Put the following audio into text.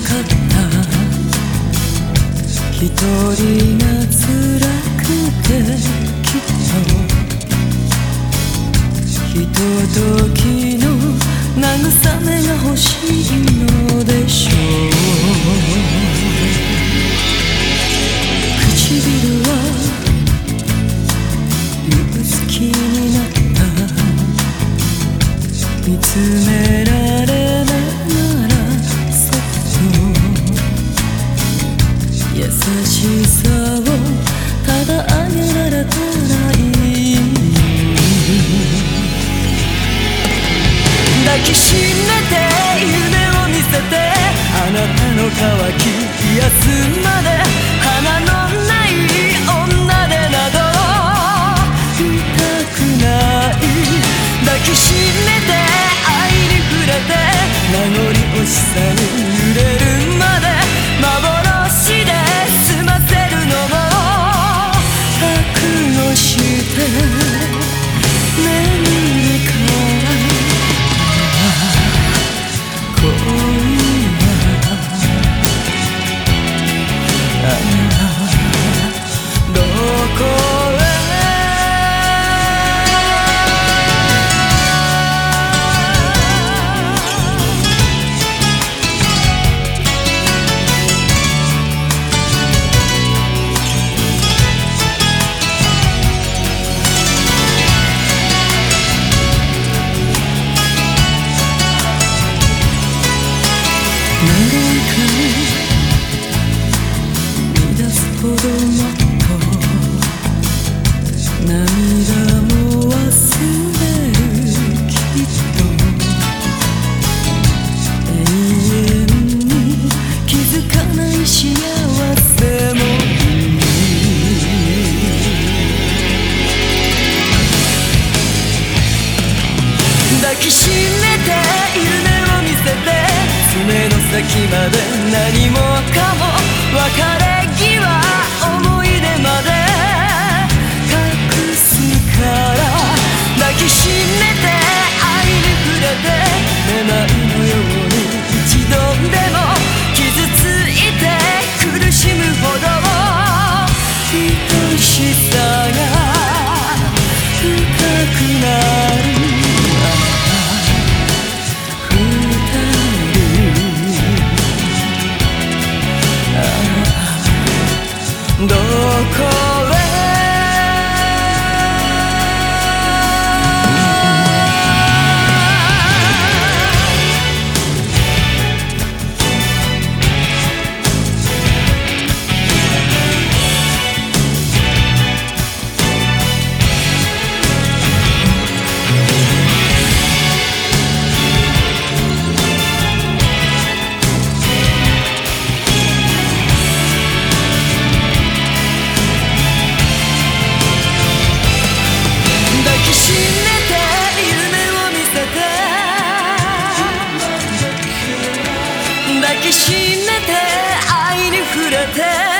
かった一人が辛くてきっとひとときの慰めが欲しいのでしょう。唇は指す気になった見つめしさをただあげられたらい。い抱きしめて夢を見せてあなたの乾き癒す願いか。先まで何もかも別れ際しめて愛に触れて。